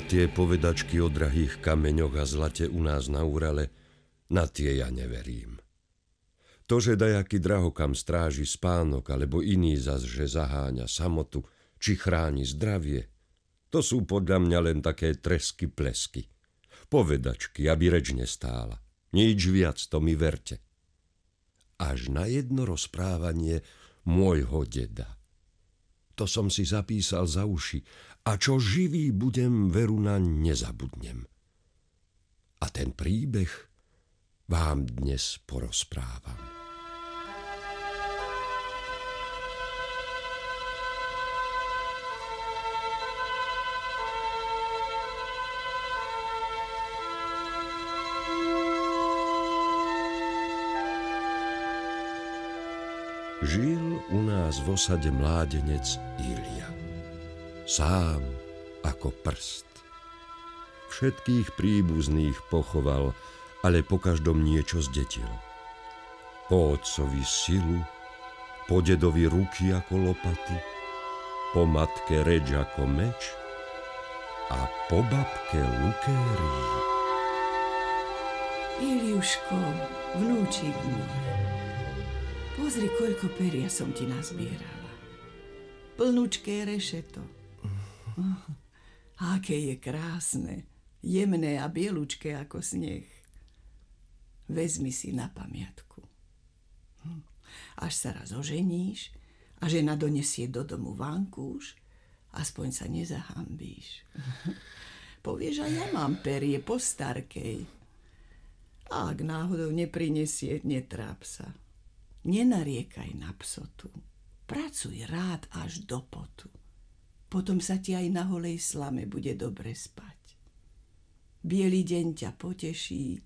Tie povedačky o drahých kameňoch a zlate u nás na Urale, na tie ja neverím. To, že dajaký drahokam stráži spánok, alebo iný zas, že zaháňa samotu, či chráni zdravie, to sú podľa mňa len také tresky plesky. Povedačky, aby reč nestála. Nič viac, to mi verte. Až na jedno rozprávanie môjho deda. To som si zapísal za uši a čo živý budem, veru na nezabudnem. A ten príbeh vám dnes porozprávam. Žil u nás v osade mládenec Ilia. Sám ako prst. Všetkých príbuzných pochoval, ale po každom niečo zdetil. Po otcovi silu, po dedovi ruky ako lopaty, po matke reč ako meč a po babke lukérii. Iliuško, vnúčik môj, Pozri, koľko peria som ti nazbierala. Plnúčké rešeto. Oh, aké je krásne, jemné a bielučké ako sneh. Vezmi si na pamiatku. Až sa raz oženíš a žena donesie do domu vankúš, aspoň sa nezahambíš. Povieš, a ja mám perie po starkej. A ak náhodou neprinesie, netráp sa. Nenariekaj na psotu. Pracuj rád až do potu. Potom sa ti aj na holej slame bude dobre spať. Bielý deň ťa poteší,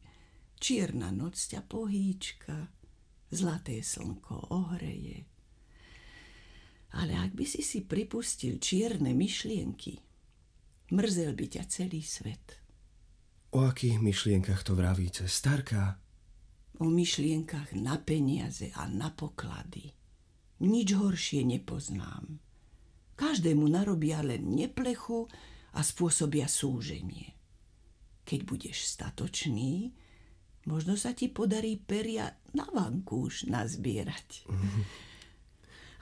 čierna noc ťa pohýčka, zlaté slnko ohreje. Ale ak by si si pripustil čierne myšlienky, mrzel by ťa celý svet. O akých myšlienkach to vravíte, starka? O myšlienkach na peniaze a na poklady. Nič horšie nepoznám. Každému narobia len neplechu a spôsobia súženie. Keď budeš statočný, možno sa ti podarí peria na vankúš nazbierať.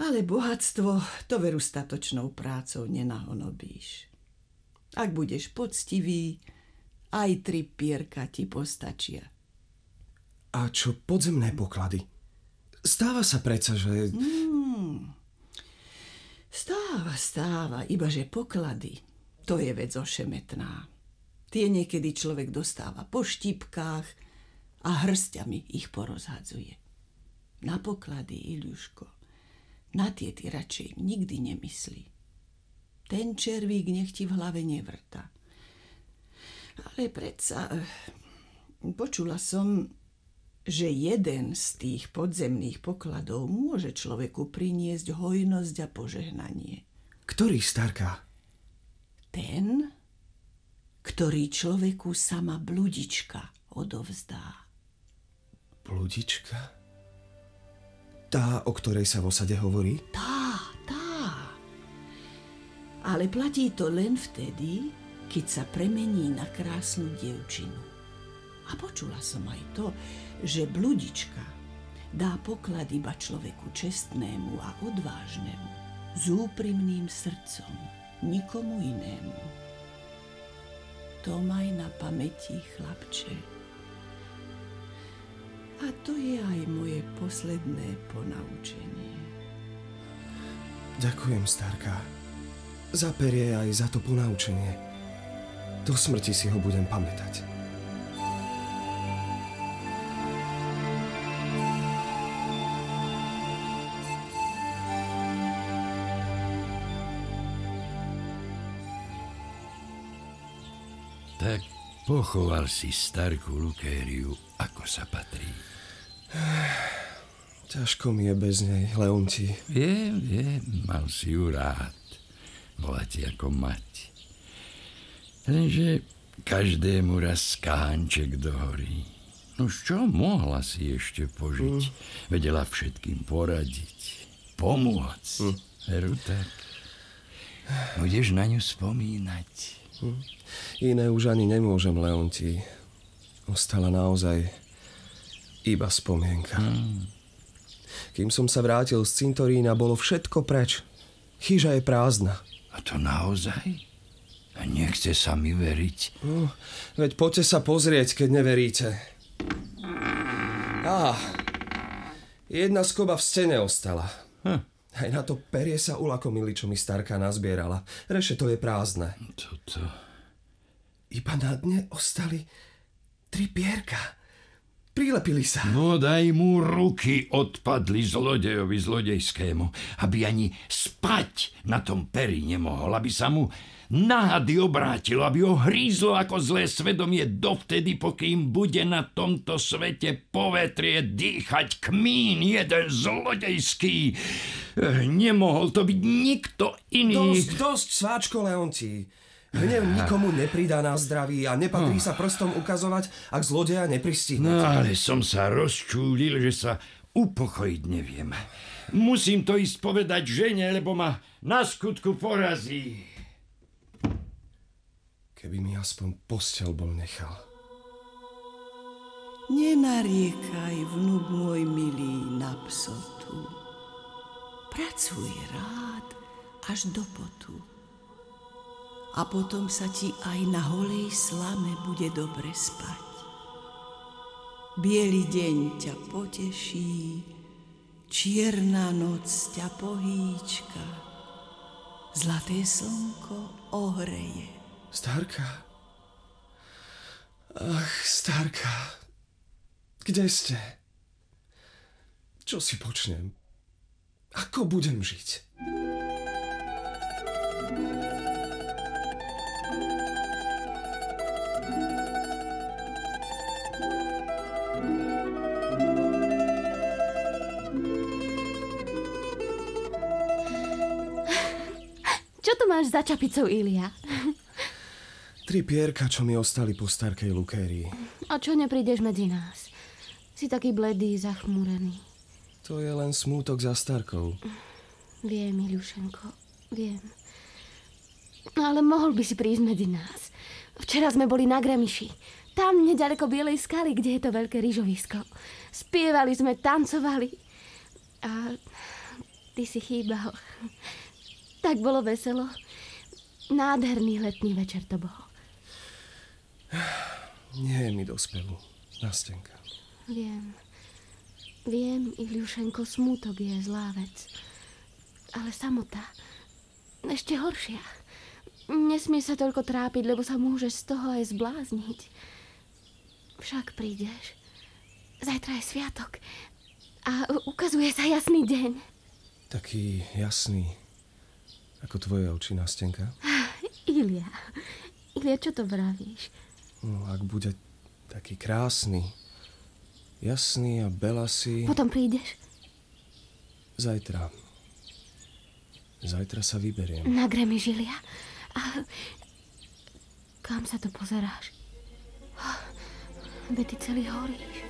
Ale bohatstvo to veru statočnou prácou nenahonobíš. Ak budeš poctivý, aj tri pierka ti postačia. A čo podzemné poklady? Stáva sa predsa, že... Hmm. Stáva, stáva, iba že poklady, to je vec ošemetná. Tie niekedy človek dostáva po štípkách a hrstiami ich porozhadzuje. Na poklady, Iliuško, na tie ty radšej nikdy nemyslí. Ten červík nech ti v hlave nevrta. Ale predsa, eh, počula som, že jeden z tých podzemných pokladov môže človeku priniesť hojnosť a požehnanie. Ktorý, starka? Ten, ktorý človeku sama bludička odovzdá. Bludička? Tá, o ktorej sa v osade hovorí? Tá, tá. Ale platí to len vtedy, keď sa premení na krásnu dievčinu. A počula som aj to, že bludička dá poklad iba človeku čestnému a odvážnemu, s úprimným srdcom, nikomu inému. To maj na pamäti, chlapče. A to je aj moje posledné ponaučenie. Ďakujem, starka. Za perie aj za to ponaučenie. Do smrti si ho budem pamätať. Tak pochoval si starku Lukériu, ako sa patrí. Ťažko mi je bez nej, Leonti. Viem, viem, mal si ju rád. Bola ti ako mať. Lenže každému raz skánček dohorí. No čo mohla si ešte požiť? Mm. Vedela všetkým poradiť, pomôcť. Mm. Veru tak. Budeš na ňu spomínať. Iné už ani nemôžem, Leonti. Ostala naozaj iba spomienka. Hmm. Kým som sa vrátil z cintorína, bolo všetko preč. Chyža je prázdna. A to naozaj? A nechce sa mi veriť. No, veď poďte sa pozrieť, keď neveríte. Á, jedna skoba v stene ostala. Hm. Aj na to perie sa ulakomili, čo mi starka nazbierala. Reše to je prázdne. Toto... Iba na dne ostali tri pierka. Prilepili sa. No daj mu ruky, odpadli zlodejovi zlodejskému, aby ani spať na tom peri nemohol, aby sa mu náhady obrátilo, aby ho hrízlo ako zlé svedomie dovtedy, pokým bude na tomto svete povetrie dýchať kmín jeden zlodejský. Eh, nemohol to byť nikto iný. Dosť, dosť, sváčko Leonti. Hnev nikomu nepridá na zdraví a nepatrí sa prstom ukazovať, ak zlodeja nepristihne. No ale som sa rozčúlil, že sa upokojiť neviem. Musím to ísť povedať žene, lebo ma na skutku porazí. Keby mi aspoň postel bol nechal. Nenariekaj, vnúk môj milý, na psotu. Pracuj rád až do potu a potom sa ti aj na holej slame bude dobre spať. Bielý deň ťa poteší, čierna noc ťa pohýčka, zlaté slnko ohreje. Starka? Ach, starka, kde ste? Čo si počnem? Ako budem žiť? máš za čapicou, Ilia? Tri pierka, čo mi ostali po starkej Lukérii. A čo neprídeš medzi nás? Si taký bledý, zachmúrený. To je len smútok za starkou. Viem, Ilušenko, viem. Ale mohol by si prísť medzi nás. Včera sme boli na Gremiši. Tam, nedaleko Bielej skaly, kde je to veľké rýžovisko. Spievali sme, tancovali. A ty si chýbal. Tak bolo veselo. Nádherný letný večer to bol. Nie je mi do spevu. Nastenka. Viem. Viem, Iliušenko, smútok je zlá vec. Ale samota ešte horšia. Nesmie sa toľko trápiť, lebo sa môže z toho aj zblázniť. Však prídeš. Zajtra je sviatok. A ukazuje sa jasný deň. Taký jasný, ako tvoje oči, Nastenka? Ilia, Ilia, čo to vravíš? No, ak bude taký krásny, jasný a belasý... Potom prídeš? Zajtra. Zajtra sa vyberiem. Na gremi žilia. A kam sa to pozeráš? Veď ty celý horíš.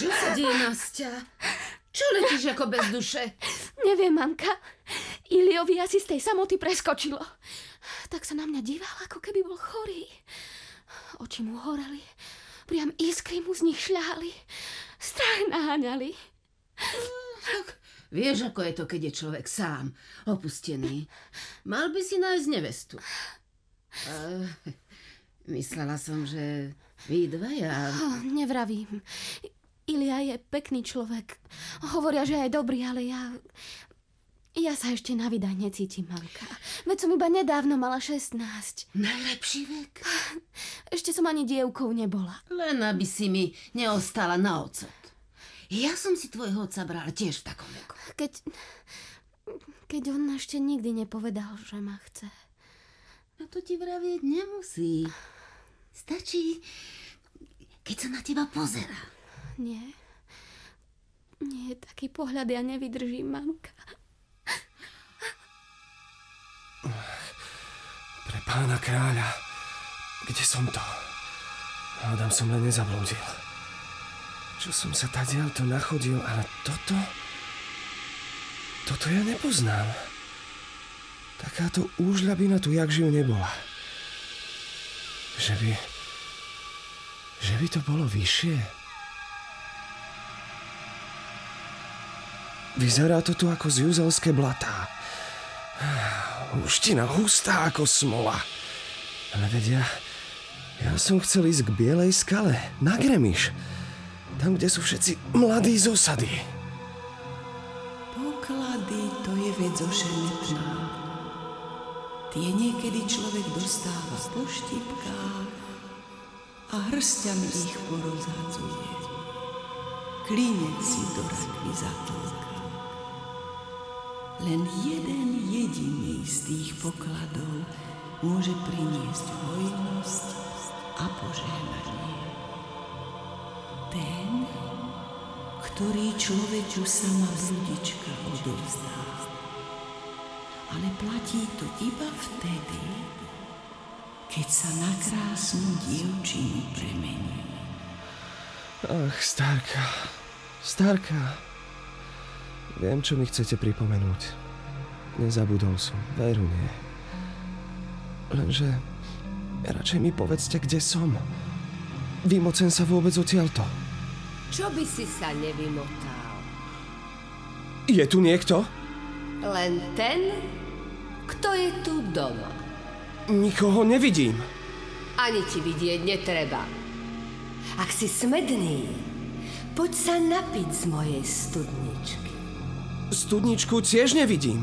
Čo sa deje, Nastia? Čo letíš ako bez duše? Neviem, mamka. Iliovi asi z tej samoty preskočilo. Tak sa na mňa díval, ako keby bol chorý. Oči mu horeli. Priam iskry mu z nich šľahali. Strach naháňali. Vieš, ako je to, keď je človek sám, opustený. Mal by si nájsť nevestu. Uh, myslela som, že vy dvaja... Oh, nevravím. Ilia je pekný človek. Hovoria, že je dobrý, ale ja... Ja sa ešte na vydaj necítim, mamka. Veď som iba nedávno mala 16. Najlepší vek? Ešte som ani dievkou nebola. Len aby si mi neostala na ocot. Ja som si tvojho otca bral tiež v takom veku. Keď... Keď on ešte nikdy nepovedal, že ma chce. No to ti vravieť nemusí. Stačí, keď sa na teba pozera. Nie. Nie, taký pohľad ja nevydržím, mamka. Pre pána kráľa, kde som to? Hádam som len nezablúdil. Čo som sa tadiaľ to nachodil, ale toto... Toto ja nepoznám. Takáto úžľabina tu jak živ nebola. Že by... Že by to bolo vyššie. Vyzerá to tu ako z juzelské blatá. Úština hustá ako smola. Ale vedia, ja som chcel ísť k Bielej skale, na Gremiš. Tam, kde sú všetci mladí z osady. Poklady to je vec ošemetná. Tie niekedy človek dostáva po štipkách a hrstiami ich porozhadzuje. Klinec si do rakvy zatlka. Len jeden jediný z tých pokladov môže priniesť hojnosť a požehnanie. Ten, ktorý človeku sama bludička odovzdá. Ale platí to iba vtedy, keď sa na krásnu dievčinu premení. Ach, Starka, Starka. Viem, čo mi chcete pripomenúť. Nezabudol som, veru nie. Lenže radšej mi povedzte, kde som. Vymocen sa vôbec odtiaľto. Čo by si sa nevymotal? Je tu niekto? Len ten, kto je tu doma. Nikoho nevidím. Ani ti vidieť netreba. Ak si smedný, poď sa napiť z mojej studničky. Studničku tiež nevidím.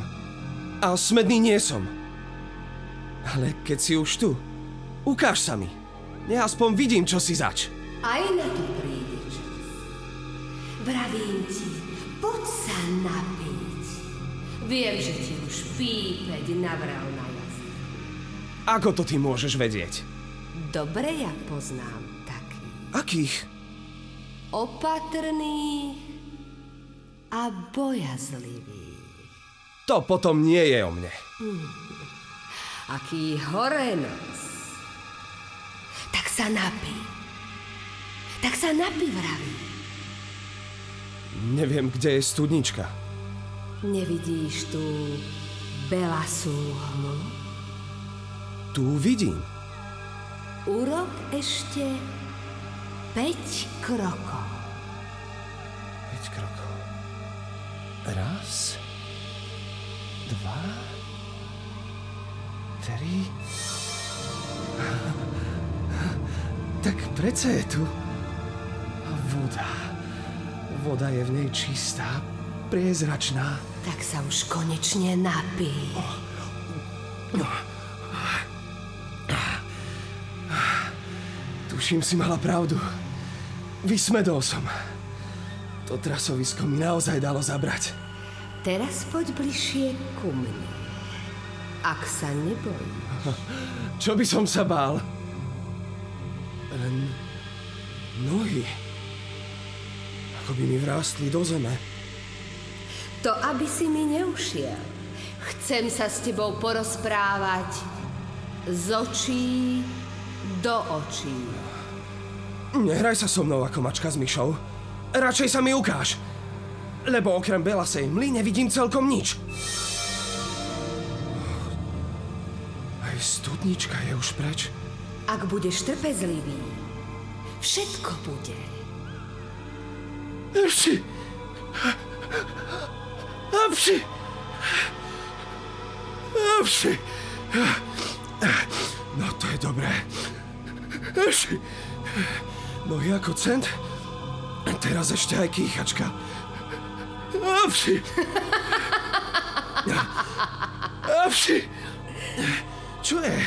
A smedný nie som. Ale keď si už tu, ukáž sa mi. Nech aspoň vidím, čo si zač. Aj na to príde čas. Vravím ti, poď sa napiť. Viem, že ti už pípeť navral na jazyk. Ako to ty môžeš vedieť? Dobre ja poznám takých. Akých? Opatrných a bojazlivých. To potom nie je o mne. Aký horenos. Tak sa napí. Tak sa napí, vraví. Neviem, kde je studnička. Nevidíš tu belasú hmlu? Tu vidím. Urok ešte 5 krokov. 5 krokov. Raz. Dva. Tri. Tak predsa je tu. Voda. Voda je v nej čistá, priezračná. Tak sa už konečne napí. Tuším, si mala pravdu. Vysmedol som. To trasovisko mi naozaj dalo zabrať. Teraz poď bližšie ku mne. Ak sa nebojíš. Čo by som sa bál? Len nohy. Ako by mi vrástli do zeme. To, aby si mi neušiel. Chcem sa s tebou porozprávať z očí do očí. Nehraj sa so mnou ako mačka s myšou. Radšej sa mi ukáž. Lebo okrem belasej mly nevidím celkom nič. Aj studnička je už preč. Ak budeš trpezlivý, všetko bude. Apši! Apši! Apši! No to je dobré. Apši! Nohy ako cent. Teraz ešte aj kýchačka. Apši! Apši! Čo je?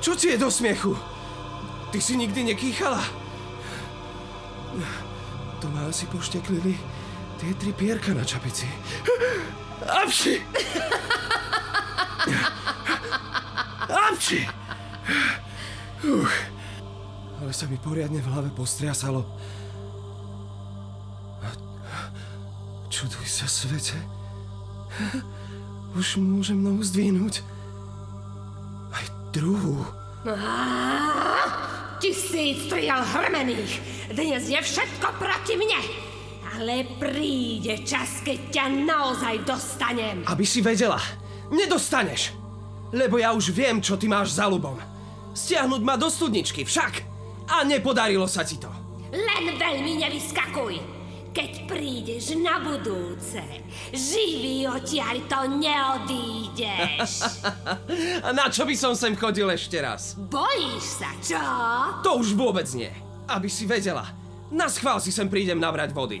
Čo ti je do smiechu? Ty si nikdy nekýchala? To ma asi pošteklili tie tri pierka na čapici. Apši! Apši! Uch, ale sa mi poriadne v hlave postriasalo. Čuduj sa, svete. Už môžem nohu zdvihnúť. Aj druhú. tisíc striel hrmených. Dnes je všetko proti mne. Ale príde čas, keď ťa naozaj dostanem. Aby si vedela, nedostaneš. Lebo ja už viem, čo ty máš za ľubom. Stiahnuť ma do studničky, však. A nepodarilo sa ti to. Len veľmi nevyskakuj. Keď prídeš na budúce, živý odtiaľ to neodídeš. A na čo by som sem chodil ešte raz? Bojíš sa, čo? To už vôbec nie. Aby si vedela, na schvál si sem prídem nabrať vody.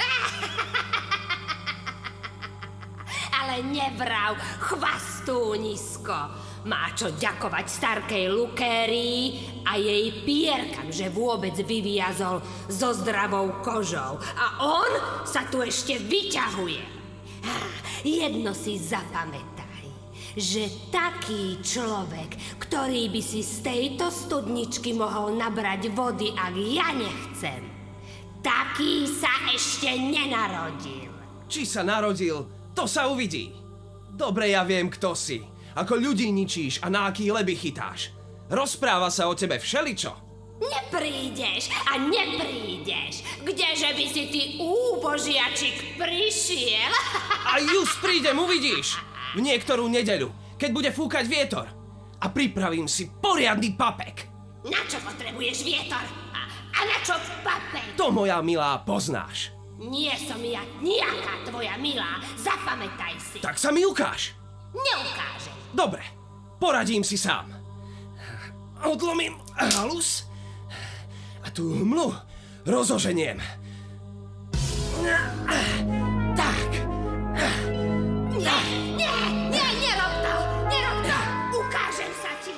Ale nevrav, chvastú nízko. Má čo ďakovať starkej Lukérii a jej pierkam, že vôbec vyviazol so zdravou kožou. A on sa tu ešte vyťahuje. Jedno si zapamätaj, že taký človek, ktorý by si z tejto studničky mohol nabrať vody, ak ja nechcem, taký sa ešte nenarodil. Či sa narodil, to sa uvidí. Dobre ja viem, kto si. Ako ľudí ničíš a na aký leby chytáš. Rozpráva sa o tebe všeličo. Neprídeš a neprídeš. Kdeže by si ty úbožiačik prišiel? A just prídem, uvidíš. V niektorú nedeľu, keď bude fúkať vietor. A pripravím si poriadny papek. Na čo potrebuješ vietor? A, a na čo papek? To, moja milá, poznáš. Nie som ja nejaká tvoja milá. Zapamätaj si. Tak sa mi ukáž. Neukážem. Dobre, poradím si sám. Odlomím halus a tú hmlu rozoženiem. Tak. Nie, nie, nie, nerob to. Nerob to. Ukážem sa ti.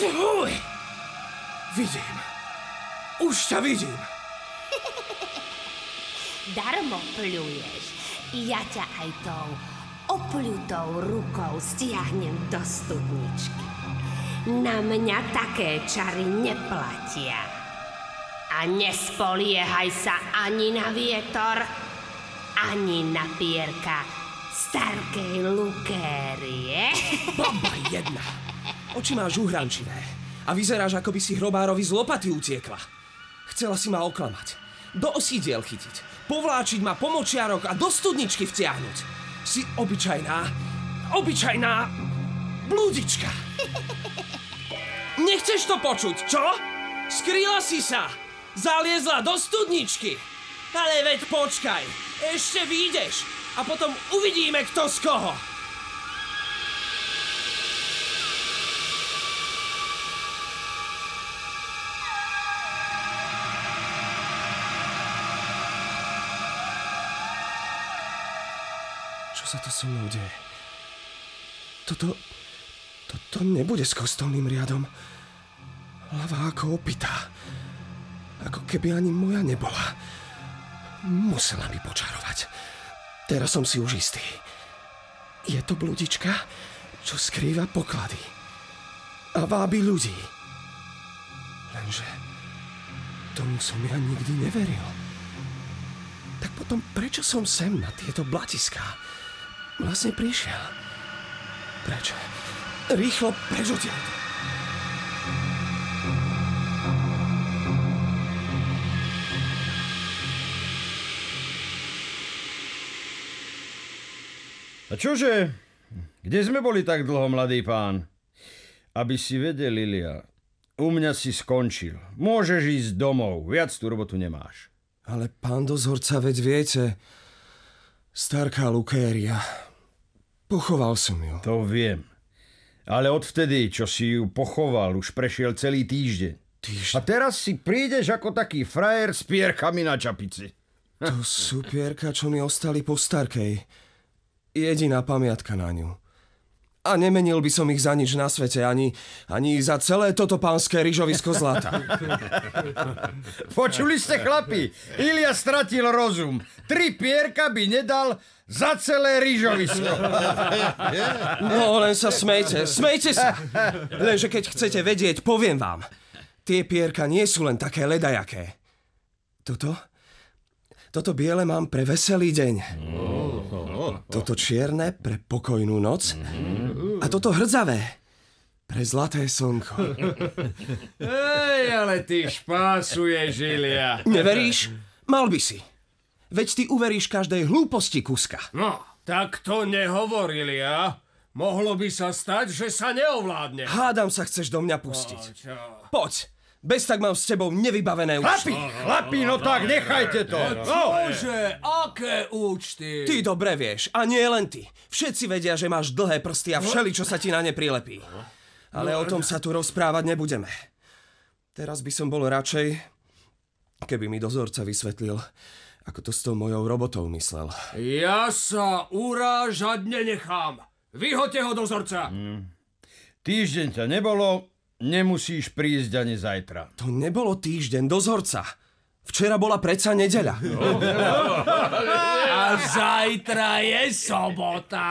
Fuj. Vidím. Už ťa vidím. Darmo pľuješ. Ja ťa aj tou opľutou rukou stiahnem do studničky. Na mňa také čary neplatia. A nespoliehaj sa ani na vietor, ani na pierka starkej Lukérie. Baba jedna. Oči máš uhrančivé. A vyzeráš, ako by si hrobárovi z lopaty utiekla. Chcela si ma oklamať. Do osídiel chytiť. Povláčiť ma po močiarok a do studničky vtiahnuť. Si obyčajná, obyčajná blúdička. Nechceš to počuť, čo? Skrýla si sa. Zaliezla do studničky. Ale veď počkaj. Ešte vyjdeš. A potom uvidíme, kto z koho. Sa to so mnou deje? Toto... Toto nebude s kostolným riadom. Hlava ako opitá. Ako keby ani moja nebola. Musela mi počarovať. Teraz som si už istý. Je to bludička, čo skrýva poklady. A vábi ľudí. Lenže tomu som ja nikdy neveril. Tak potom prečo som sem na tieto blatiská vlastne prišiel? Prečo? Rýchlo preč odtiaľto. A čože? Kde sme boli tak dlho, mladý pán? Aby si vedel, Lilia, u mňa si skončil. Môžeš ísť domov, viac tú robotu nemáš. Ale pán dozorca, veď viete, starká Lukéria, pochoval som ju. To viem. Ale odvtedy, čo si ju pochoval, už prešiel celý týždeň. Týždeň. A teraz si prídeš ako taký frajer s pierkami na čapici. To sú pierka, čo mi ostali po starkej. Jediná pamiatka na ňu. A nemenil by som ich za nič na svete, ani, ani za celé toto pánske ryžovisko zlata. Počuli ste, chlapi? Ilia stratil rozum. Tri pierka by nedal za celé rýžovisko. No, len sa smejte, smejte sa. Lenže keď chcete vedieť, poviem vám. Tie pierka nie sú len také ledajaké. Toto? Toto biele mám pre veselý deň. Toto čierne pre pokojnú noc. A toto hrdzavé Pre zlaté slnko. Hej, ale ty špásuješ, Ilia. Neveríš? Mal by si. Veď ty uveríš každej hlúposti kuska. No, tak to nehovor, Ilia. Mohlo by sa stať, že sa neovládne. Hádam sa chceš do mňa pustiť. No? Poď. Bez tak mám s tebou nevybavené účty. Chlapi, chlapi, no tak nechajte to. No. Bože, aké účty? Ty dobre vieš, a nie len ty. Všetci vedia, že máš dlhé prsty a všeli, čo sa ti na ne prilepí. Ale o tom sa tu rozprávať nebudeme. Teraz by som bol radšej, keby mi dozorca vysvetlil, ako to s tou mojou robotou myslel. Ja sa urážať nenechám. Vyhoďte ho, dozorca. Týždeň ťa nebolo, nemusíš prísť ani zajtra. To nebolo týždeň, dozorca. Včera bola predsa nedeľa. A zajtra je sobota.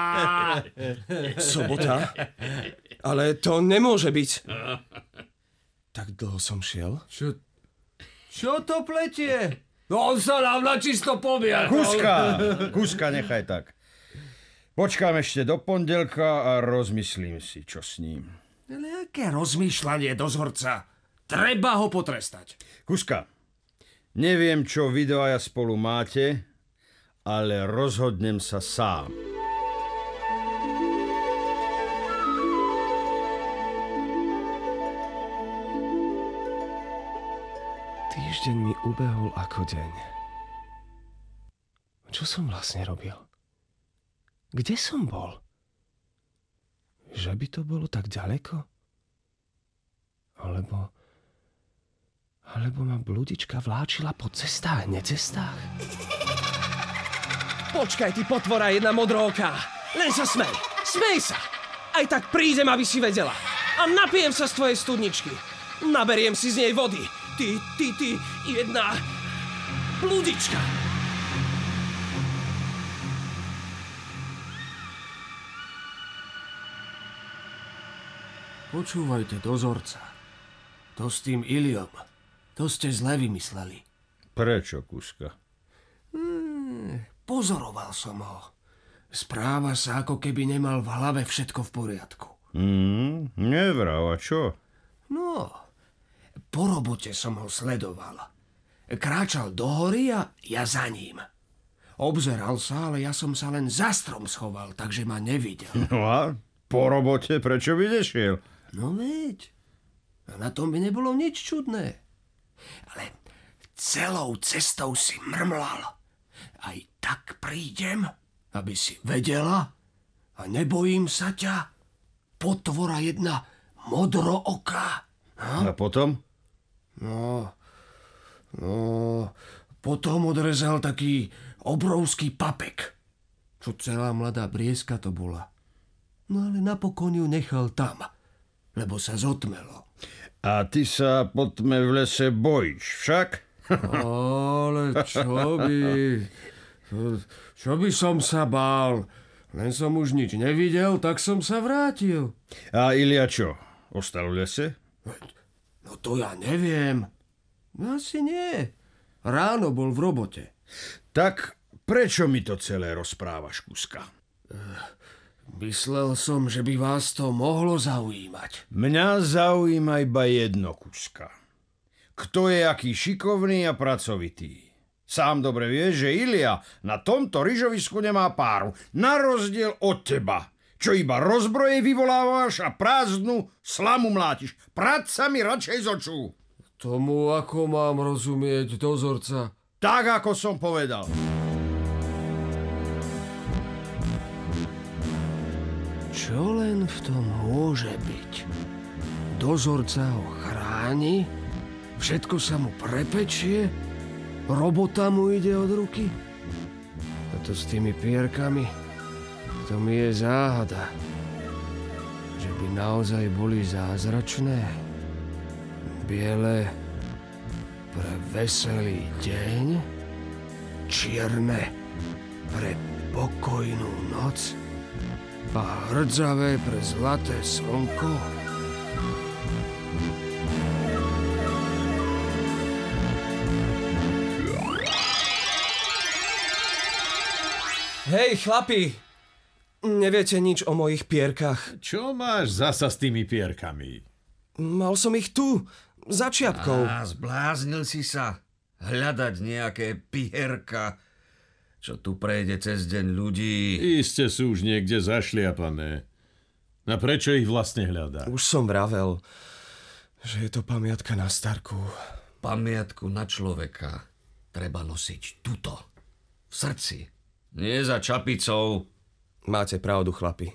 Sobota? Ale to nemôže byť. Tak dlho som šiel? Čo, čo to pletie? No on sa nám na čisto poviadol. Kuska, kuska nechaj tak. Počkám ešte do pondelka a rozmyslím si, čo s ním. Ale aké rozmýšľanie dozorca? Treba ho potrestať. Kuska, neviem, čo vy dvaja spolu máte, ale rozhodnem sa sám. Týždeň mi ubehol ako deň. Čo som vlastne robil? Kde som bol? Že by to bolo tak ďaleko? Alebo... Alebo ma bludička vláčila po cestách, necestách? Počkaj, ty potvora jedna modróka! Len sa smej! Smej sa! Aj tak prídem, aby si vedela. A napijem sa z tvojej studničky. Naberiem si z nej vody. Ty, ty, ty, jedna... Bludička! Počúvajte, dozorca. To s tým Iliom, to ste zle vymysleli. Prečo, Kuska? Pozoroval som ho. Správa sa, ako keby nemal v hlave všetko v poriadku. Hmm, nevrav, a čo? No, po robote som ho sledoval. Kráčal do hory a ja za ním. Obzeral sa, ale ja som sa len za strom schoval, takže ma nevidel. No a po robote prečo by nešiel? No veď, a na tom by nebolo nič čudné. Ale celou cestou si mrmlal. Aj tak prídem, aby si vedela a nebojím sa ťa, potvora jedna modrooká. A potom? No, no, potom odrezal taký obrovský papek. Čo celá mladá brieska to bola. No ale napokon ju nechal tam, lebo sa zotmelo. A ty sa po tme v lese bojíš, však? Ale čo by... Čo by som sa bál? Len som už nič nevidel, tak som sa vrátil. A Ilia čo? Ostal v lese? No to ja neviem. No asi nie. Ráno bol v robote. Tak prečo mi to celé rozprávaš, Kuska? Myslel som, že by vás to mohlo zaujímať. Mňa zaujíma iba jedno, Kuska. Kto je aký šikovný a pracovitý. Sám dobre vieš, že Ilia na tomto ryžovisku nemá páru, na rozdiel od teba, čo iba rozbroje vyvolávaš a prázdnu slamu mlátiš. Prať sa mi radšej z očú. Tomu ako mám rozumieť, dozorca? Tak, ako som povedal. Čo len v tom môže byť? Dozorca ho chráni, všetko sa mu prepečie, robota mu ide od ruky. A to s tými pierkami, to mi je záhada. Že by naozaj boli zázračné, biele pre veselý deň, čierne pre pokojnú noc a hrdzavé pre zlaté slnko. Hej, chlapi! Neviete nič o mojich pierkach. Čo máš zasa s tými pierkami? Mal som ich tu, za čiapkou. Á, zbláznil si sa. Hľadať nejaké pierka, čo tu prejde cez deň ľudí. Iste sú už niekde zašliapané. A prečo ich vlastne hľadá? Už som vravel, že je to pamiatka na starku. Pamiatku na človeka treba nosiť tuto, v srdci. Nie za čapicou. Máte pravdu, chlapi.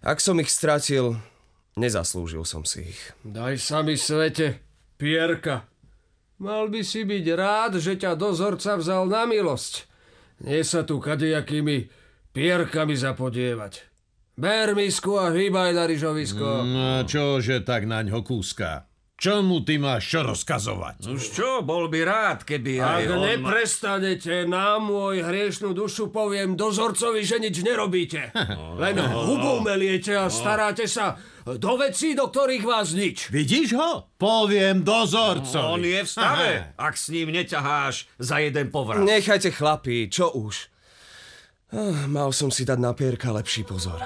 Ak som ich stratil, nezaslúžil som si ich. Daj sa mi svete, pierka. Mal by si byť rád, že ťa dozorca vzal na milosť. Nie sa tu kadejakými pierkami zapodievať. Ber misku a hýbaj na ryžovisko. No čože tak naň ho kúska? Čomu ty máš čo rozkazovať? Už čo, bol by rád, keby Ak aj on... neprestanete na môj hriešnú dušu, poviem dozorcovi, že nič nerobíte. Len hubu meliete a staráte sa do vecí, do ktorých vás nič. Vidíš ho? Poviem dozorcovi. On je v stave, ak s ním neťaháš za jeden povrat. Nechajte chlapi, čo už. Ah, Mal som si dať na pierka lepší pozor.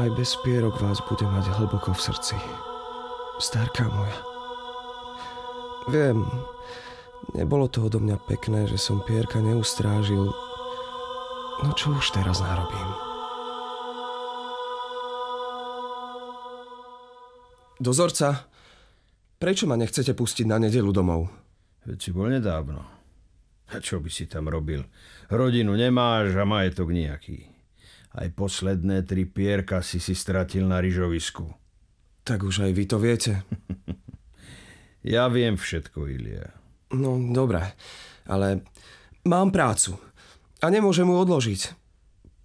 Aj bez pierok vás bude mať hlboko v srdci. Starka moja. Viem, nebolo to odo mňa pekné, že som pierka neustrážil. No čo už teraz narobím? Dozorca, prečo ma nechcete pustiť na nedelu domov? Veď si bol nedávno. A čo by si tam robil? Rodinu nemáš a majetok nejaký. Aj posledné tri pierka si si stratil na ryžovisku. Tak už aj vy to viete. Ja viem všetko, Ilia. No, dobre, ale mám prácu a nemôžem ju odložiť.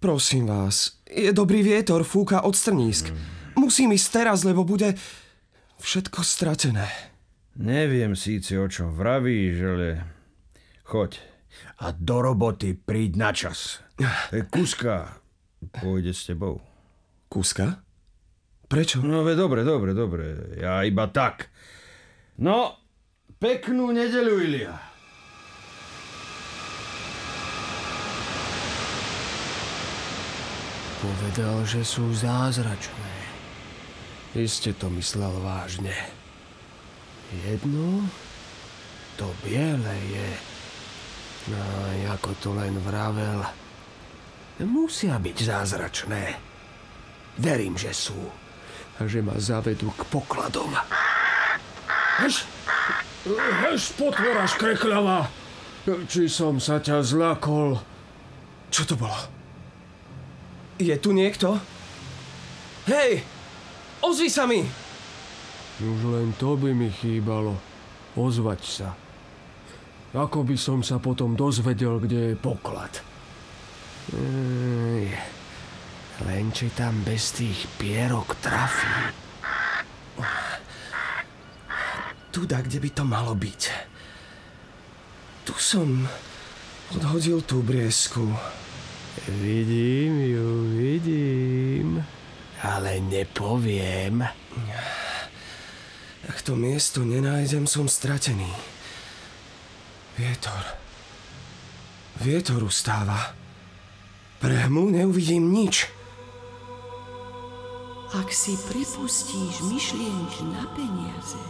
Prosím vás, je dobrý vietor, fúka od strnísk. Musím ísť teraz, lebo bude všetko stratené. Neviem síce, o čom vravíš, ale choď a do roboty príď na čas. E, Kuska pôjde s tebou. Kuska? Prečo? No ve, dobre, dobre, dobre. Ja iba tak. No, peknú nedeľu, Ilia. Povedal, že sú zázračné. Iste to myslel vážne. Jedno? To biele je. No, ako to len vravel. Musia byť zázračné. Verím, že sú. A že ma zavedú k pokladom. Hež, hež, potvora škrekľavá. Či som sa ťa zlakol? Čo to bolo? Je tu niekto? Hej! Ozvi sa mi! Už len to by mi chýbalo. Ozvať sa. Ako by som sa potom dozvedel, kde je poklad. Ej, len či tam bez tých pierok trafí. Tuda, kde by to malo byť. Tu som odhodil tú briesku. Vidím ju, vidím. Ale nepoviem. Ak to miesto nenájdem, som stratený. Vietor. Vietor ustáva. Pre hmu neuvidím nič. Ak si pripustíš myšlienky na peniaze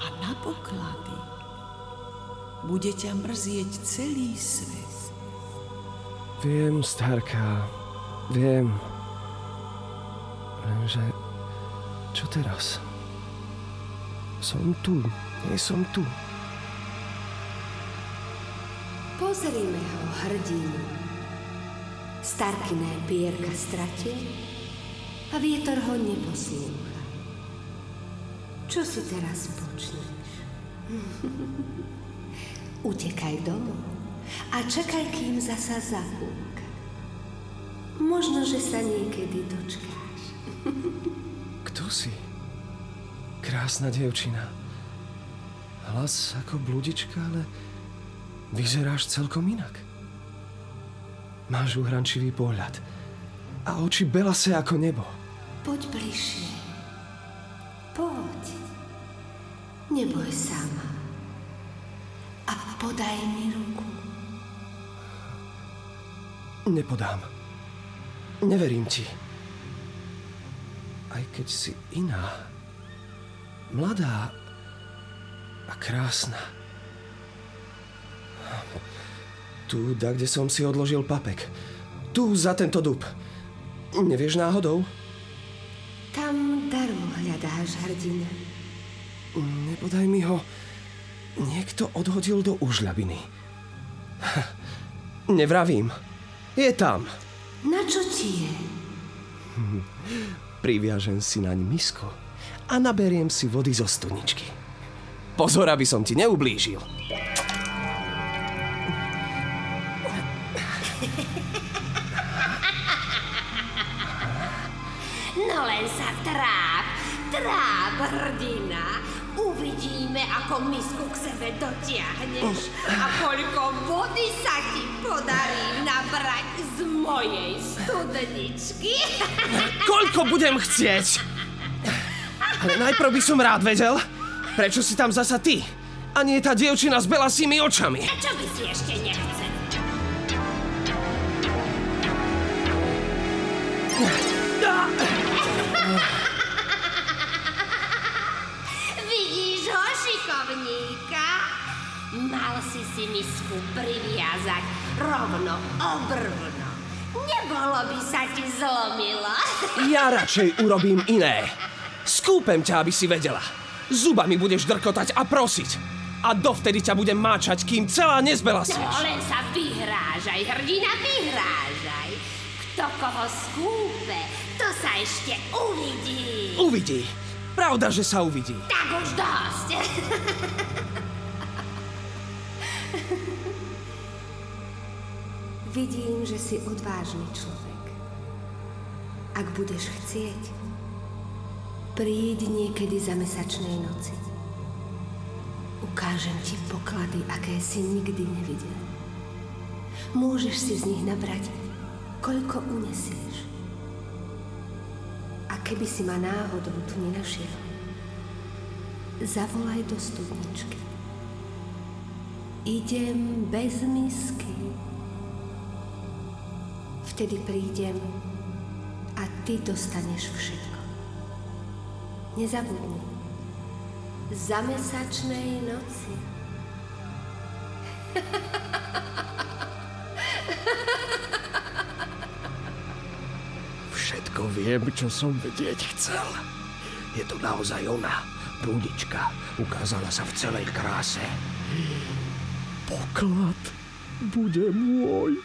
a na poklady, bude ťa mrzieť celý svet. Viem, starka, viem. Lenže, čo teraz? Som tu, nie som tu. Pozrime ho, hrdinu. Starkiné pierka stratil a vietor ho neposlúcha. Čo si teraz počneš? Utekaj domov a čakaj, kým zasa zahúka. Možno, že sa niekedy dočkáš. Kto si? Krásna dievčina. Hlas ako bludička, ale vyzeráš celkom inak. Máš uhrančivý pohľad a oči belase ako nebo. Poď bližšie. Poď. Neboj sama. A podaj mi ruku. Nepodám. Neverím ti. Aj keď si iná. Mladá a krásna. Tu, da, kde som si odložil papek. Tu, za tento dub. Nevieš náhodou? Tam darmo hľadáš hrdina. Nepodaj mi ho. Niekto odhodil do užľabiny. Nevravím. Je tam. Na čo ti je? Priviažem si naň misko a naberiem si vody zo studničky. Pozor, aby som ti neublížil. No len sa tráp, tráp, hrdina. Ako misku k sebe dotiahneš a koľko vody sa ti podarí nabrať z mojej studničky. Koľko budem chcieť? Ale najprv by som rád vedel, prečo si tam zasa ty a nie tá dievčina s belasými očami. A čo by si ešte nechcel? Vidíš Mal si misku priviazať rovno obrvno. Nebolo by sa ti zlomilo. Ja radšej urobím iné. Skúpem ťa, aby si vedela. Zubami budeš drkotať a prosiť. A dovtedy ťa budem máčať, kým celá No nezbelasieš. len sa vyhrážaj, hrdina, vyhrážaj. Kto koho skúpe, to sa ešte uvidí. Uvidí. Pravda, že sa uvidí. Tak už dosť. Vidím, že si odvážny človek. Ak budeš chcieť, príď niekedy za mesačnej noci. Ukážem ti poklady, aké si nikdy nevidel. Môžeš si z nich nabrať, koľko unesieš. A keby si ma náhodou tu nenašiel, zavolaj do studničky. Idem bez misky. Vtedy prídem a ty dostaneš všetko. Nezabudni. Za mesačnej noci. Všetko viem, čo som vedieť chcel. Je to naozaj ona, prúdička. Ukázala sa v celej kráse. Poklad bude môj.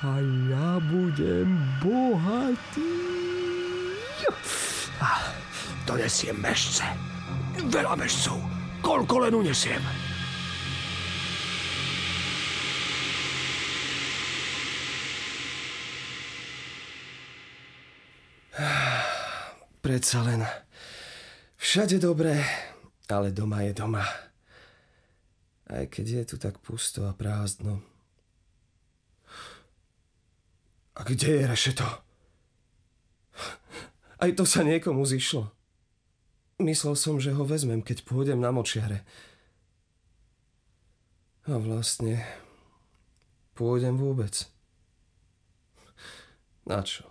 A ja budem bohatý. A donesiem mešce. Veľa mešcov. Koľko len unesiem. Predsa len. Všade dobré, ale doma je doma. Aj keď je tu tak pusto a prázdno. A kde je Rešeto? Aj to sa niekomu zišlo. Myslel som, že ho vezmem, keď pôjdem na močiare. A vlastne pôjdem vôbec. Na čo?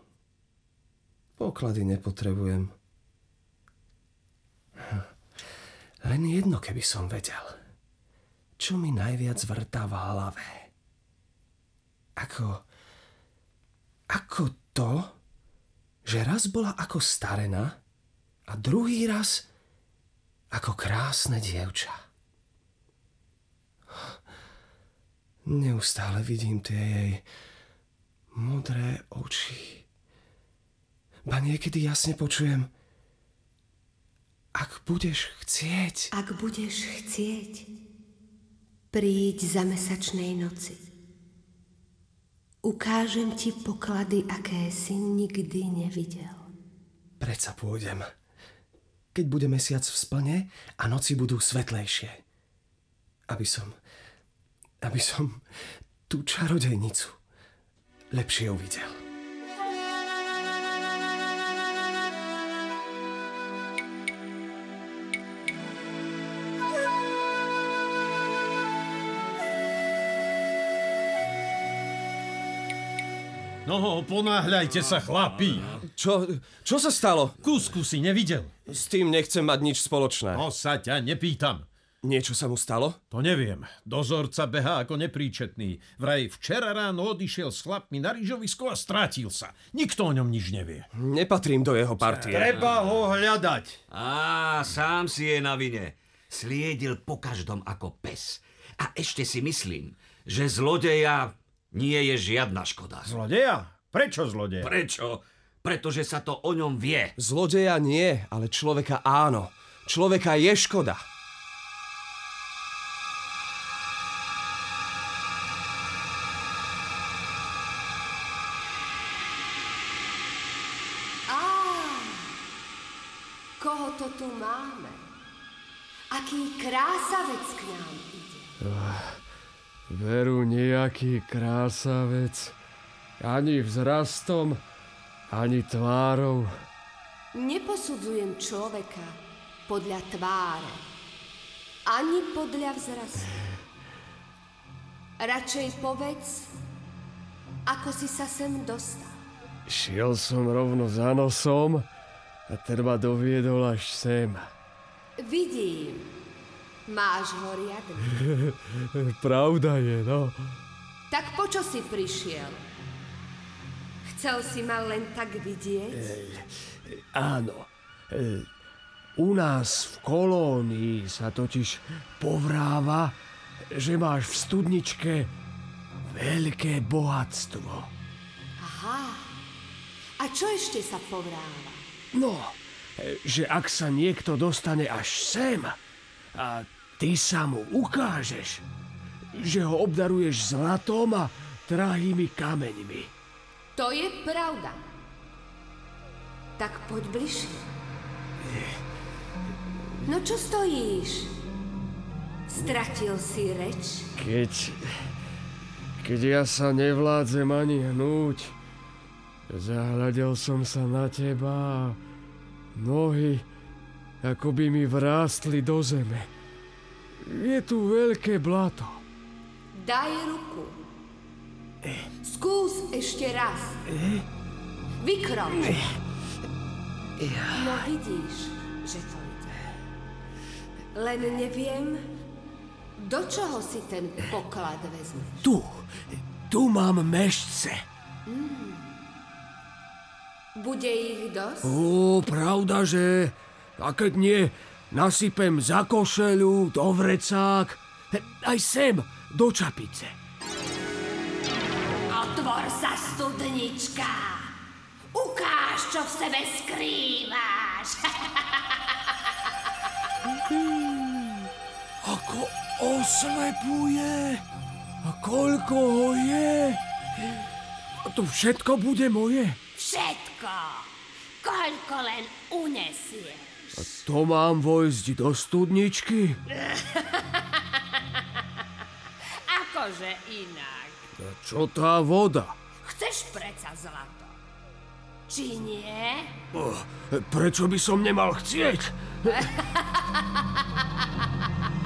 Poklady nepotrebujem. Len jedno, keby som vedel. Čo mi najviac vrtá v hlave? Ako... Ako to, že raz bola ako starena a druhý raz ako krásne dievča. Neustále vidím tie jej modré oči. Ba niekedy jasne počujem, ak budeš chcieť, Ak budeš chcieť, príď za mesačnej noci. Ukážem ti poklady, aké si nikdy nevidel. predsa pôjdem. Keď bude mesiac v splne a noci budú svetlejšie. Aby som, aby som tú čarodejnicu lepšie uvidel. No, ponáhľajte sa, chlapi. Čo, čo sa stalo? Kúsku si nevidel. S tým nechcem mať nič spoločné. No sa ťa nepýtam. Niečo sa mu stalo? To neviem. Dozorca behá ako nepríčetný. Vraj včera ráno odišiel s chlapmi na rýžovisko a strátil sa. Nikto o ňom nič nevie. Nepatrím do jeho partie. Treba ho hľadať. Á, sám si je na vine. Sliedil po každom ako pes. A ešte si myslím, že zlodeja nie je žiadna škoda. Zlodeja? Prečo zlodeja? Prečo? Pretože sa to o ňom vie. Zlodeja nie, ale človeka áno. Človeka je škoda. Á, koho to tu máme? Aký krásavec k nám ide. Veru nejaký krásavec. Ani vzrastom, ani tvárou. Neposudzujem človeka podľa tváre, ani podľa vzrastu. Radšej povedz, ako si sa sem dostal. Šiel som rovno za nosom a ma doviedol až sem. Vidím, máš ho riadne. Pravda je, no. Tak po čo si prišiel? Chcel si ma len tak vidieť? Áno. E, u nás v kolónii sa totiž povráva, že máš v studničke veľké bohatstvo. Aha. A čo ešte sa povráva? No, e, že ak sa niekto dostane až sem a ty sa mu ukážeš, že ho obdaruješ zlatom a drahými kameňmi. To je pravda. Tak poď bližšie. No čo stojíš? Stratil si reč? Keď... Keď ja sa nevládzem ani hnúť, zahľadel som sa na teba a nohy ako by mi vrástli do zeme. Je tu veľké blato. Daj ruku. Skús ešte raz. Vykroč. No vidíš, že to ide. Len neviem, do čoho si ten poklad vezmeš. Tu, tu mám mešce. Bude ich dosť? Ó, pravda, že... A keď nie, nasypem za košelu, do vrecák, aj sem, do čapice. Otvor sa, studnička. Ukáž, čo v sebe skrývaš. Ako oslepuje. A koľko ho je? A to všetko bude moje. Všetko. Koľko len unesieš. A to mám vojsť do studničky? Akože inak. A čo tá voda? Chceš preca zlato? Či nie? Oh, prečo by som nemal chcieť?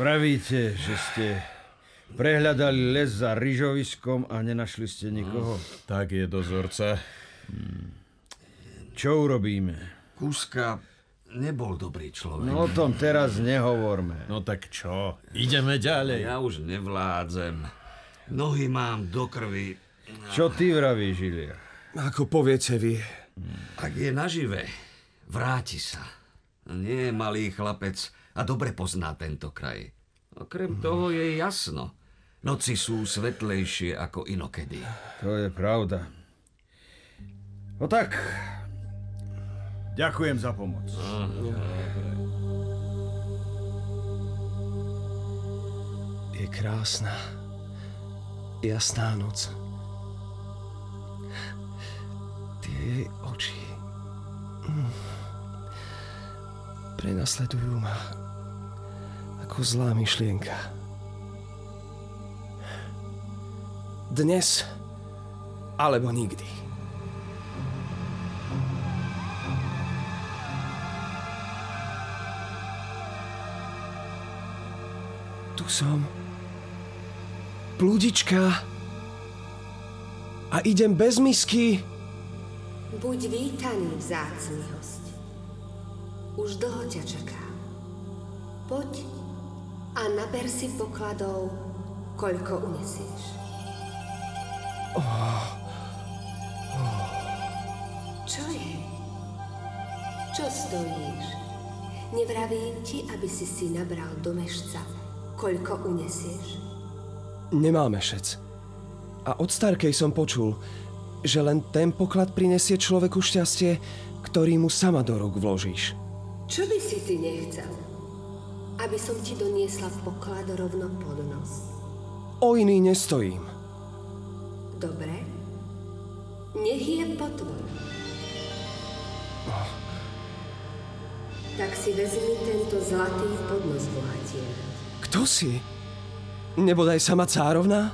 Vravíte, že ste prehľadali les za ryžoviskom a nenašli ste nikoho? Tak je dozorca. Čo urobíme? Kúska nebol dobrý človek. No o tom teraz nehovorme. No tak čo? Ideme ďalej. Ja už nevládzem. Nohy mám do krvi. Čo ty vravíš, Ilia? Ako poviete vy? Ak je nažive, vráti sa. Nie malý chlapec a dobre pozná tento kraj. Okrem toho je jasno. Noci sú svetlejšie ako inokedy. To je pravda. No tak, ďakujem za pomoc. Je krásna, jasná noc. Tie jej oči mm, prenasledujú ma ako zlá myšlienka. Dnes alebo nikdy. Tu som. Plúdička. A idem bez misky. Buď vítaný, vzácný host. Už dlho ťa čakám. Poď a naber si pokladov, koľko unesieš. Oh. Čo je? Čo stojíš? Nevravím ti, aby si si nabral do mešca, koľko unesieš. Nemám mešec. A od starkej som počul, že len ten poklad prinesie človeku šťastie, ktorý mu sama do rúk vložíš. Čo by si ty nechcel? Aby som ti doniesla poklad rovno pod nos. O iný nestojím. Dobre. Nech je po tvojom. Oh. Tak si vezmi tento zlatý podnos, bohatier. Kto si? Nebodaj sama cárovná?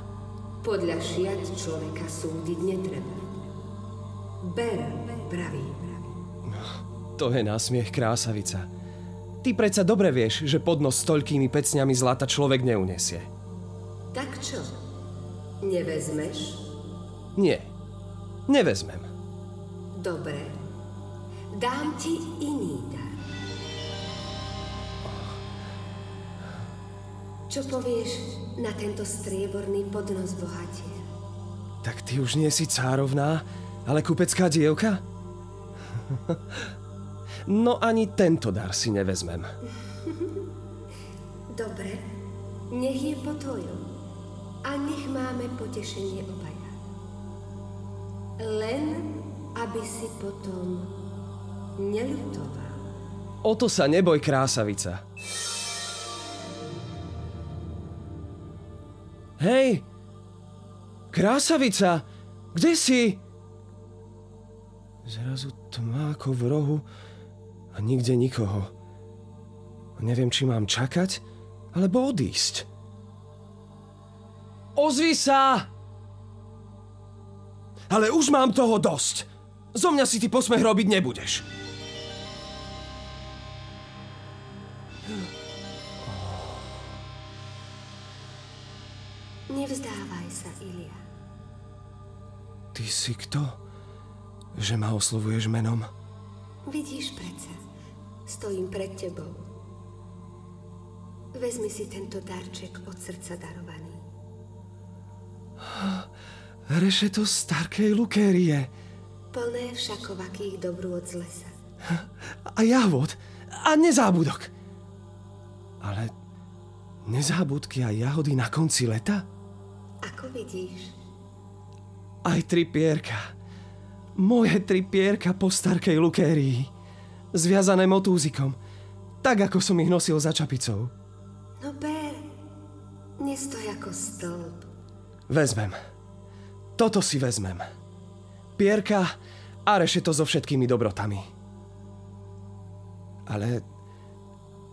Podľa šiat človeka súdiť netreba. Ber, pravý. To je násmiech krásavica. Ty predsa dobre vieš, že podnos s toľkými pecňami zlata človek neunesie. Tak čo? Nevezmeš? Nie, nevezmem. Dobre. Dám ti iný dar. Čo povieš na tento strieborný podnos bohatier? Tak ty už nie si cárovná, ale kupecká dievka? No ani tento dar si nevezmem. Dobre, nech je po tvojom. A nech máme potešenie obaja. Len, aby si potom neľutoval. O to sa neboj, krásavica. Hej! Krásavica! Kde si? Zrazu tma ako v rohu a nikde nikoho. Neviem, či mám čakať, alebo odísť. Ozvi sa! Ale už mám toho dosť. Zo mňa si ty posmech robiť nebudeš. Nevzdávaj sa, Ilia. Ty si kto? Že ma oslovuješ menom? Vidíš predsa, stojím pred tebou. Vezmi si tento darček od srdca darovaný. Rešeto starkej lukérie. Plné všakovakých dobrôd z lesa. A jahod. A nezábudok. Ale nezábudky a jahody na konci leta? Ako vidíš? Aj tri pierka. Moje tri pierka po starkej lukérii. Zviazané motúzikom. Tak, ako som ich nosil za čapicou. No ber. Nestoj ako stĺp. Vezmem. Toto si vezmem. Pierka a rešeto so všetkými dobrotami. Ale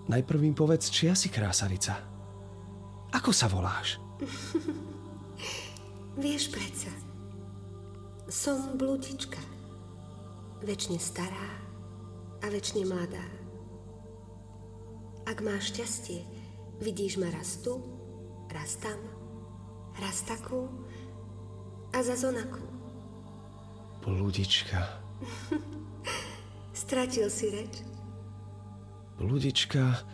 najprv mi povedz, či ja si krásavica. Ako sa voláš? Vieš predsa, som blúdička. Večne stará a večne mladá. Ak máš šťastie, vidíš ma raz tu, raz tam, raz takú a za zonakú. Blúdička. Stratil si reč? Blúdička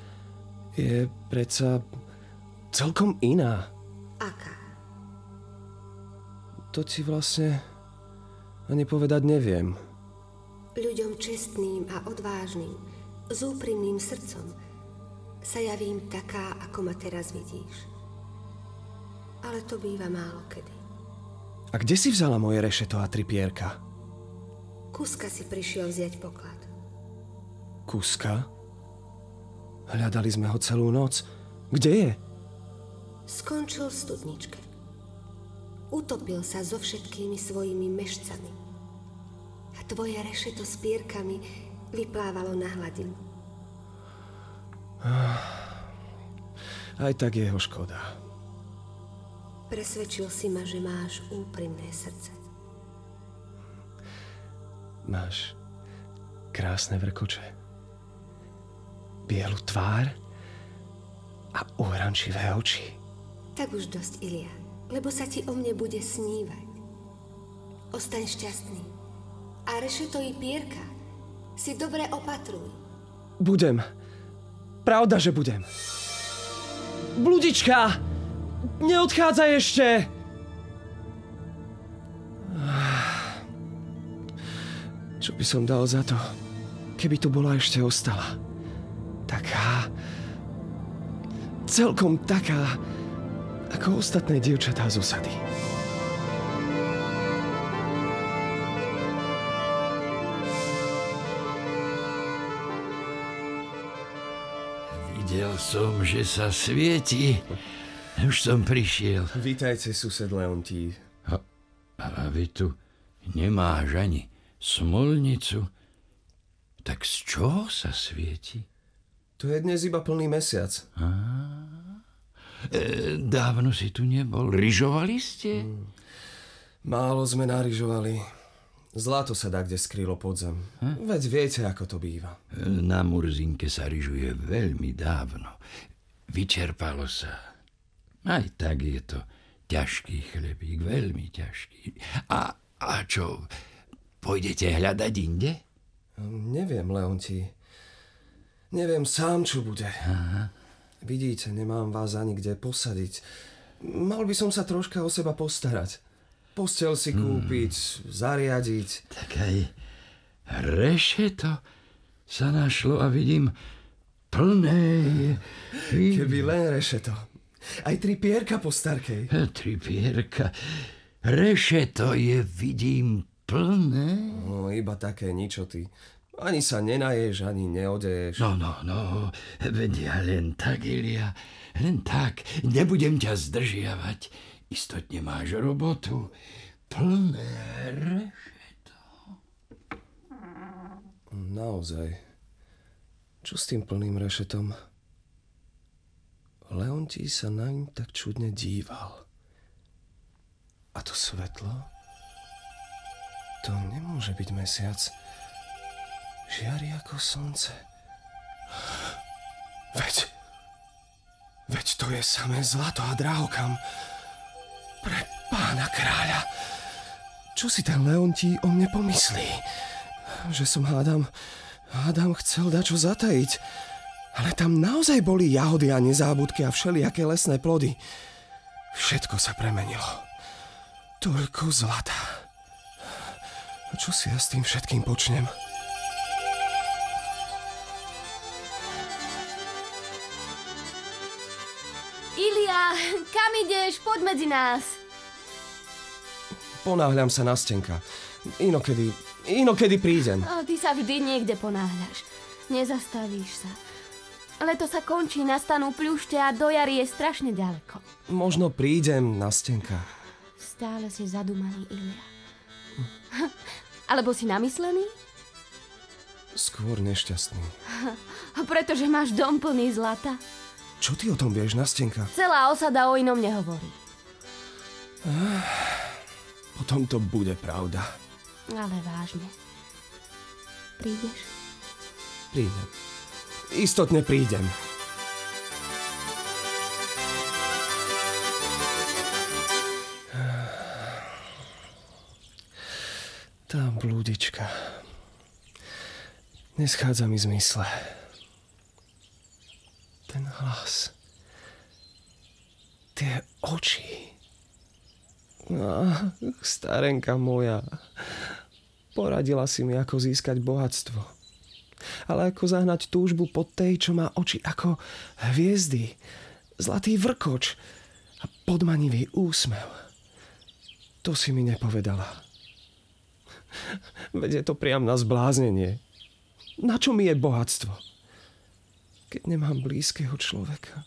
je predsa celkom iná. Aká? To ti vlastne ani povedať neviem. Ľuďom čestným a odvážnym, s úprimným srdcom sa javím taká, ako ma teraz vidíš. Ale to býva málo kedy. A kde si vzala moje rešeto a tripierka? Kuska si prišiel vziať poklad. Kuska? Hľadali sme ho celú noc. Kde je? Skončil v studničke. Utopil sa so všetkými svojimi mešcami. A tvoje rešeto s pierkami vyplávalo na hladinu. Aj tak jeho škoda. Presvedčil si ma, že máš úprimné srdce. Máš krásne vrkoče. Bielu tvár a uhrančivé oči. Tak už dosť, Ilia, lebo sa ti o mne bude snívať. Ostaň šťastný. A rešeto i pierka si dobre opatruj. Budem. Pravda, že budem. Bludička! Neodchádzaj ešte! Čo by som dal za to, keby tu bola ešte ostala? Taká... Celkom taká, ako ostatné dievčatá z osady. Videl som, že sa svieti. Už som prišiel. Vítajte, sused Leontí. A, a vy tu nemáš ani smolnicu. Tak z čoho sa svieti? To je dnes iba plný mesiac. Á, e, dávno si tu nebol. Ryžovali ste? Mm. Málo sme narižovali. Zlato sa dá kde skrylo pod zem. Hm? Veď viete, ako to býva. Na Murzinke sa ryžuje veľmi dávno. Vyčerpalo sa. Aj tak je to ťažký chlebík, veľmi ťažký. A, a čo, pôjdete hľadať inde? Neviem, Leonti. Neviem sám, čo bude. Aha. Vidíte, nemám vás ani kde posadiť. Mal by som sa troška o seba postarať. Postel si kúpiť, hmm. zariadiť. Tak aj rešeto sa našlo a vidím plné... Keby len rešeto. Aj tri pierka po starkej. Tri pierka. Rešeto je, vidím, plné. No, iba také ničoty. Ani sa nenaješ, ani neodeješ. No, no, no, vedia len tak, Ilia. Len tak. Nebudem ťa zdržiavať. Istotne máš robotu. Plné rešeto. Naozaj. Čo s tým plným rešetom? Leontí sa naň tak čudne díval. A to svetlo? To nemôže byť mesiac. Žiari ako slnce. Veď... Veď to je samé zlato a drahokam. Pre pána kráľa. Čo si ten Leontí o mne pomyslí? Že som hádam... Hádam chcel dačo zatajiť. Ale tam naozaj boli jahody a nezábudky a všelijaké lesné plody. Všetko sa premenilo. Toľko zlata. Čo si ja s tým všetkým počnem? Ideš? Poď medzi nás. Ponáhľam sa na stenka. Inokedy, inokedy prídem. O, ty sa vždy niekde ponáhľaš. Nezastavíš sa. Leto sa končí, nastanú pľušte a do jary je strašne ďaleko. Možno prídem na stenka. Stále si zadumaný, Ilia. Alebo si namyslený? Skôr nešťastný. Pretože máš dom plný zlata. Čo ty o tom vieš, Nastenka? Celá osada o inom nehovorí. Potom to bude pravda. Ale vážne. Prídeš? Prídem. Istotne prídem. Tá blúdička. Neschádza mi zmysle. Ten hlas. Tie oči. Ah, starenka moja. Poradila si mi, ako získať bohatstvo ale ako zahnať túžbu pod tej, čo má oči ako hviezdy, zlatý vrkoč a podmanivý úsmev. To si mi nepovedala. Veď je to priam na zbláznenie. Na čo mi je bohatstvo? Keď nemám blízkeho človeka,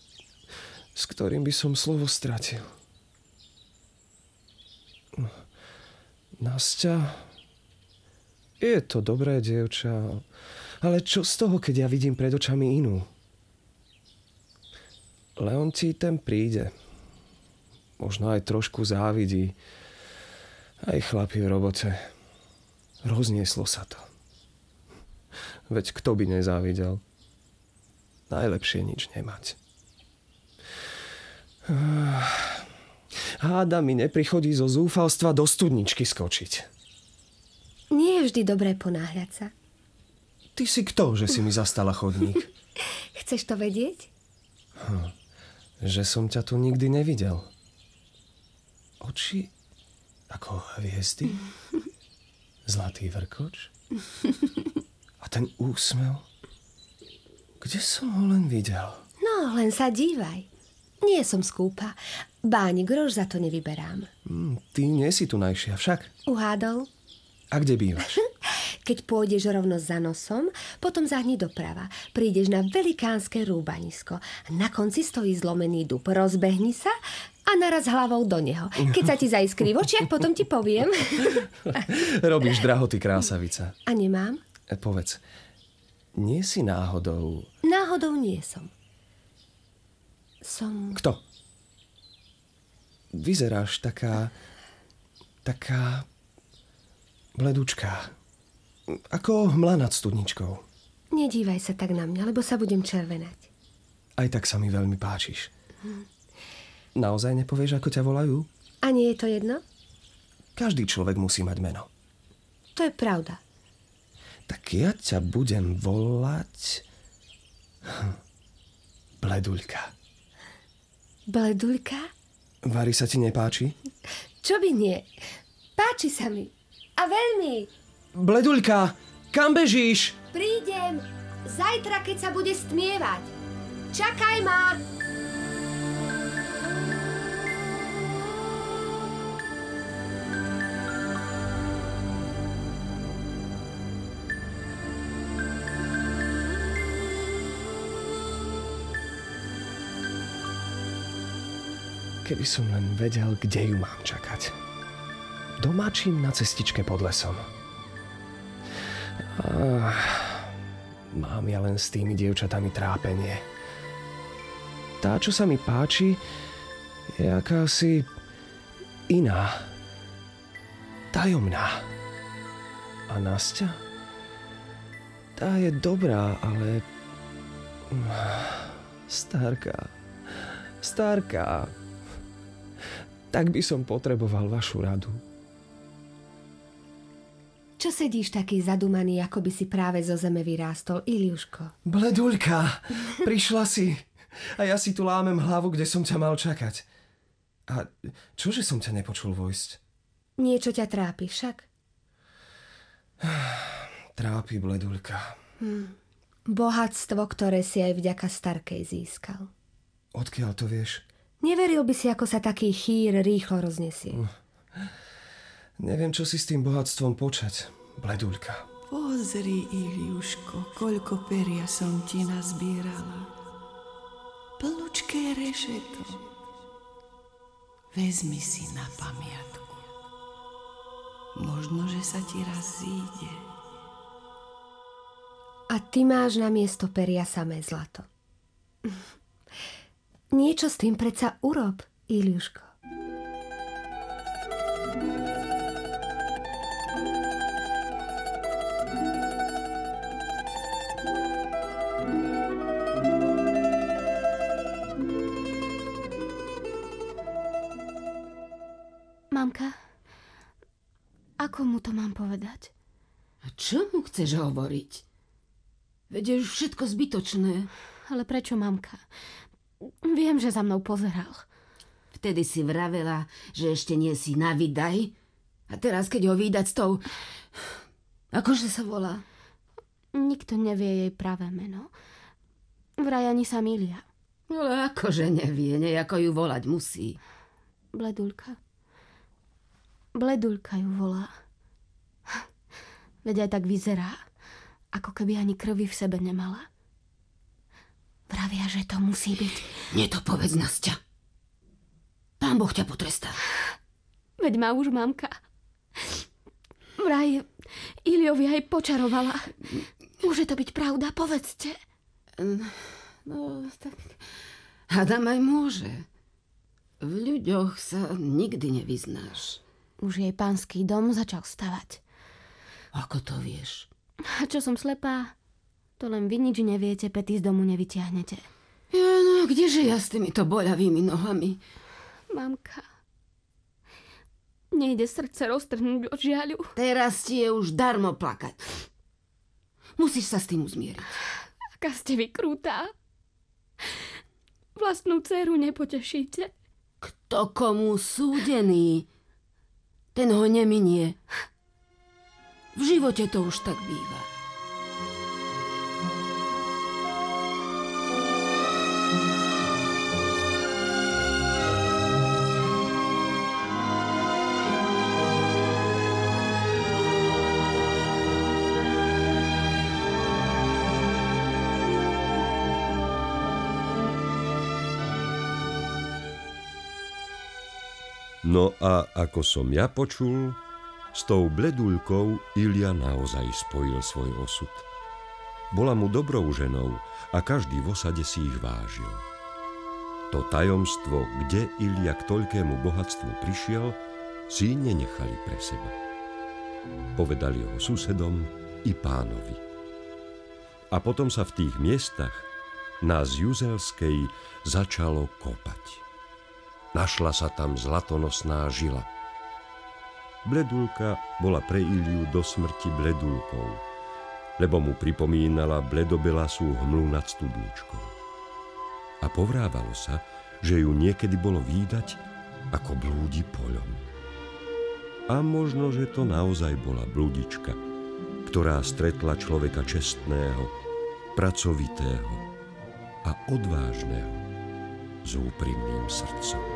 s ktorým by som slovo stratil. Nastia, je to dobré dievča, ale čo z toho, keď ja vidím pred očami inú? Leonci ten príde. Možno aj trošku závidí. Aj chlapi v robote. Roznieslo sa to. Veď kto by nezávidel? Najlepšie nič nemať. Háda mi neprichodí zo zúfalstva do studničky skočiť. Nie je vždy dobré ponáhľať sa. Ty si kto, že si mi zastala chodník? Chceš to vedieť? Hm, že som ťa tu nikdy nevidel. Oči ako hviezdy? Zlatý vrkoč? A ten úsmev? Kde som ho len videl? No, len sa dívaj. Nie som skúpa. Báni grož za to nevyberám. Hm, ty nie si tu najšia však. Uhádol? A kde bývaš? Keď pôjdeš rovno za nosom, potom zahni doprava. Prídeš na velikánske rúbanisko. Na konci stojí zlomený dub. Rozbehni sa a naraz hlavou do neho. Keď sa ti zaiskrí v očiach, potom ti poviem. Robíš drahoty, krásavica. A nemám? E, povedz, nie si náhodou... Náhodou nie som. Som... Kto? Vyzeráš taká... taká... bledučká. Ako hmla nad studničkou. Nedívaj sa tak na mňa, lebo sa budem červenať. Aj tak sa mi veľmi páčiš. Naozaj nepovieš, ako ťa volajú? A nie je to jedno? Každý človek musí mať meno. To je pravda. Tak ja ťa budem volať... Bleduľka. Bleduľka? Vary sa ti nepáči? Čo by nie? Páči sa mi. A veľmi. Bleduľka, kam bežíš? Prídem. Zajtra, keď sa bude stmievať. Čakaj ma. Keby som len vedel, kde ju mám čakať. Domáčim na cestičke pod lesom. Ah, mám ja len s tými dievčatami trápenie. Tá, čo sa mi páči, je akási iná. Tajomná. A Nastia? Tá je dobrá, ale... Starka. Starka. Tak by som potreboval vašu radu. Čo sedíš taký zadumaný, ako by si práve zo zeme vyrástol, Iliuško? Bleduľka, prišla si. A ja si tu lámem hlavu, kde som ťa mal čakať. A čože som ťa nepočul vojsť? Niečo ťa trápi však? Trápi, Bleduľka. Hm. Bohatstvo, ktoré si aj vďaka Starkej získal. Odkiaľ to vieš? Neveril by si, ako sa taký chýr rýchlo roznesie. Hm. Neviem, čo si s tým bohatstvom počať, Bleduľka. Pozri, Iliuško, koľko peria som ti nazbierala. Plnučké rešeto. Vezmi si na pamiatku. Možno, že sa ti raz zíde. A ty máš na miesto peria samé zlato. Niečo s tým predsa urob, Iliuško. Mamka, ako mu to mám povedať? A čo mu chceš hovoriť? Veď je všetko zbytočné. Ale prečo, mamka? Viem, že za mnou pozeral. Vtedy si vravela, že ešte nie si na vydaj. A teraz, keď ho vydať s tou... Akože sa volá? Nikto nevie jej pravé meno. Vraj ani sa milia. Ale akože nevie, nejako ju volať musí. Bledulka. Bledulka ju volá. Veď aj tak vyzerá, ako keby ani krvi v sebe nemala. Vravia, že to musí byť. Nie to povedz, Nastia. Pán Boh ťa potrestá. Veď má už mamka. Vraj Iliovi aj počarovala. Môže to byť pravda, povedzte. No, tak... Adam aj môže. V ľuďoch sa nikdy nevyznáš. Už jej pánsky dom začal stavať. Ako to vieš? A čo som slepá? To len vy nič neviete, pety z domu nevyťahnete. Ja, no kdeže ja s týmito boľavými nohami? Mamka, nejde srdce roztrhnúť od žiaľu. Teraz ti je už darmo plakať. Musíš sa s tým uzmieriť. Aká ste vy krútá. Vlastnú dceru nepotešíte. Kto komu súdený, ten ho neminie. V živote to už tak býva. No a ako som ja počul, s tou bledulkou Ilia naozaj spojil svoj osud. Bola mu dobrou ženou a každý v osade si ich vážil. To tajomstvo, kde Ilia k toľkému bohatstvu prišiel, si nenechali pre seba. Povedali ho susedom i pánovi. A potom sa v tých miestach na Juzelskej začalo kopať. Našla sa tam zlatonosná žila. Bledulka bola pre Iliu do smrti bledulkou, lebo mu pripomínala bledobelasú hmlu nad studničkou. A povrávalo sa, že ju niekedy bolo výdať, ako blúdi poľom. A možno, že to naozaj bola blúdička, ktorá stretla človeka čestného, pracovitého a odvážneho s úprimným srdcom.